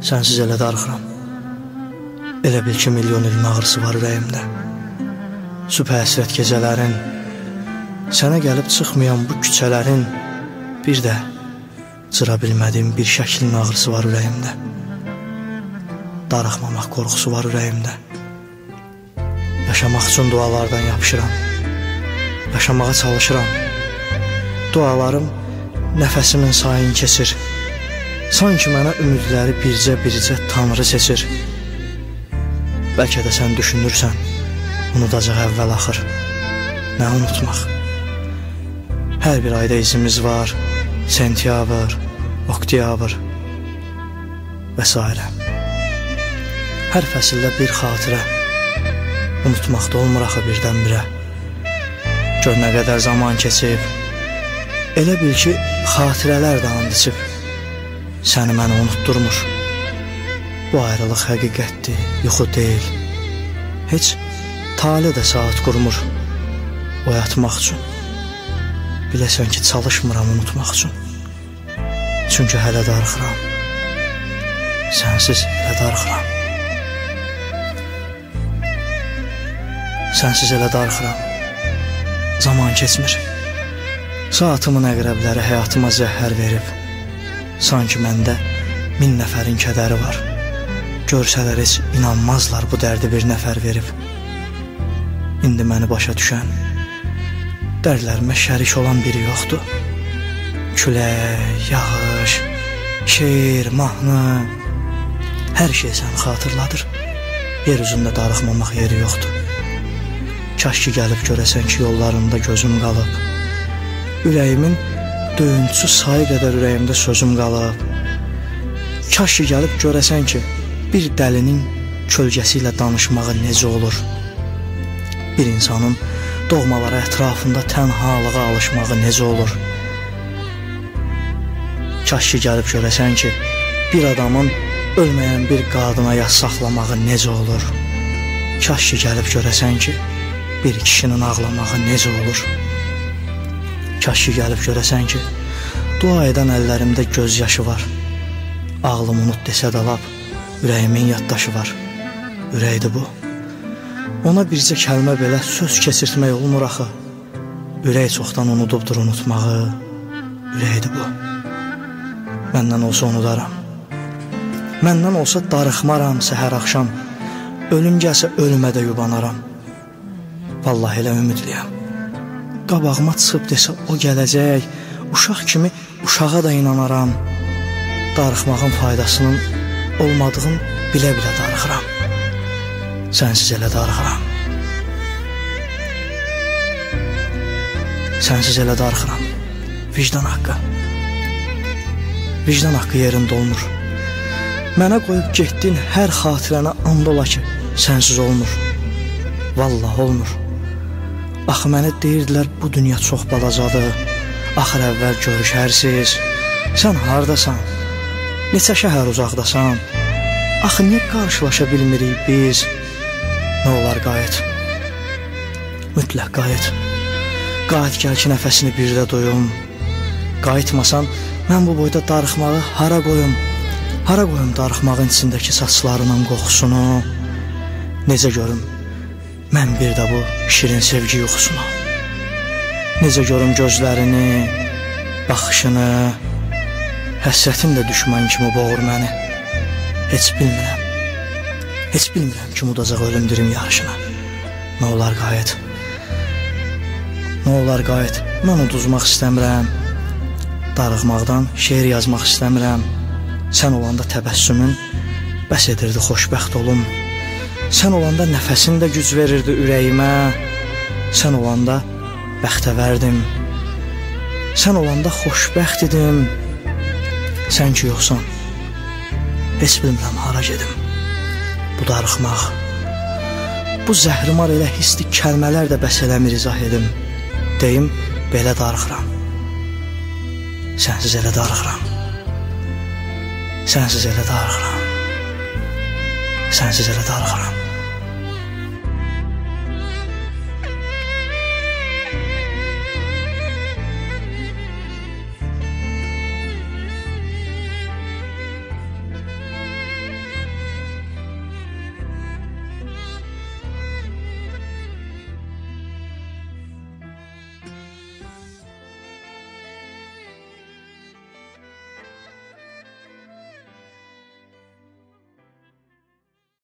Sənsiz elə darıxıram. Elə bil ki, milyon ilin ağrısı var ürəyimdə. Sübh həsrət gecələrin, sənə gəlib çıxmayan bu küçələrin, bir də cıra bilmədiyim bir şəklin ağrısı var ürəyimdə. Darıxmamaq qorxusu var ürəyimdə. Yaşamaq üçün dualardan yapışıram. Yaşamağa çalışıram. Dualarım nəfəsimin sayını keçir. Sanki mənə ümidləri bircə-bircə Tanrı seçir. Bəlkə də sən düşünürsən, unudacaq əvvəl-axır. Nə unutmaq? Hər bir ayda izimiz var. Sentyabr, oktyabr və s. Hər fəsildə bir xatirə. Unutmaqda olmur axı birdən-birə. Gör nə qədər zaman keçib. Elə bil ki, xatirələr də and içib səni mənə unutdurmur. Bu ayrılıq həqiqətdir, yuxu deyil. Heç tale də saat qurmur oyatmaq üçün. Biləsən ki, çalışmıram unutmaq üçün. Çünki hələ darıxıram. Sənsiz hələ darıxıram. Sənsiz elə darıxıram. Zaman keçmir. Saatımın əqrəbləri həyatıma zəhər verib. Sanki məndə min nəfərin kədəri var. Görsələr heç inanmazlar bu dərdi bir nəfər verib. İndi məni başa düşən, dərdlərimə şərik olan biri yoxdur. Külək, yağış, şeir, mahnı, hər şey səni xatırladır. Yer üzündə darıxmamaq yeri yoxdur. Kaş ki gəlib görəsən ki, yollarında gözüm qalıb. Ürəyimin döyüntüsü sayı qədər ürəyimdə sözüm qalıb. Kaş ki gəlib görəsən ki, bir dəlinin kölgəsi ilə danışmağı necə olur? Bir insanın doğmaları ətrafında tənhalığa alışmağı necə olur? Kaş ki gəlib görəsən ki, bir adamın ölməyən bir qadına yas saxlamağı necə olur? Kaş ki gəlib görəsən ki, bir kişinin ağlamağı necə olur? Kaş ki gəlib görəsən ki, dua edən əllərimdə göz yaşı var. Ağlım unut desə də lap ürəyimin yaddaşı var. Ürəkdir bu. Ona bircə kəlmə belə söz keçirtmək olmur axı. Ürək çoxdan unudubdur unutmağı. Ürəkdir bu. Məndən olsa unudaram. Məndən olsa darıxmaram səhər axşam. Ölüm gəlsə ölümə də yubanaram. Vallahi elə ümidliyəm qabağıma çıxıb desə o gələcək, uşaq kimi uşağa da inanaram. Darıxmağın faydasının olmadığını bilə-bilə darıxıram. Sənsiz elə darıxıram. Sənsiz elə darıxıram. Vicdan haqqı. Vicdan haqqı yerində olmur. Mənə qoyub getdin hər xatirənə and ola ki, sənsiz olmur. Vallah olmur. Axı mənə deyirdilər bu dünya çox balacadır. Axır əvvəl görüşərsiz. Sən hardasan? Neçə şəhər uzaqdasan? Axı niyə qarşılaşa bilmirik biz? Nə olar qayıt? Mütləq qayıt. Qayıt gəl ki, nəfəsini birdə doyum. Qayıtmasan, mən bu boyda darıxmağı hara qoyum? Hara qoyum darıxmağın içindəki saçlarının qoxusunu? Necə görüm? Mən bir də bu şirin sevgi yuxusuna Necə görüm gözlərini, baxışını Həsrətin də düşman kimi boğur məni. Heç bilmirəm Heç bilmirəm kim udacaq ölüm dirim yarışına. Nə olar qayıt? Nə olar qayıt? Mən uduzmaq istəmirəm Darıqmaqdan şeir yazmaq istəmirəm. Sən olanda təbəssümün Bəs edirdi xoşbəxt olum Sən olanda nəfəsin də güc verirdi ürəyimə. Sən olanda bəxtəvərdim. Sən olanda xoşbəxt idim. Sən ki yoxsan. Heç bilmirəm hara gedim. Bu darıxmaq. Bu zəhrimar elə hisli kəlmələr də bəs eləmir izah edim. Deyim, belə darıxıram. Sənsiz elə darıxıram. Sənsiz elə darıxıram. Sənsiz elə darıxıram.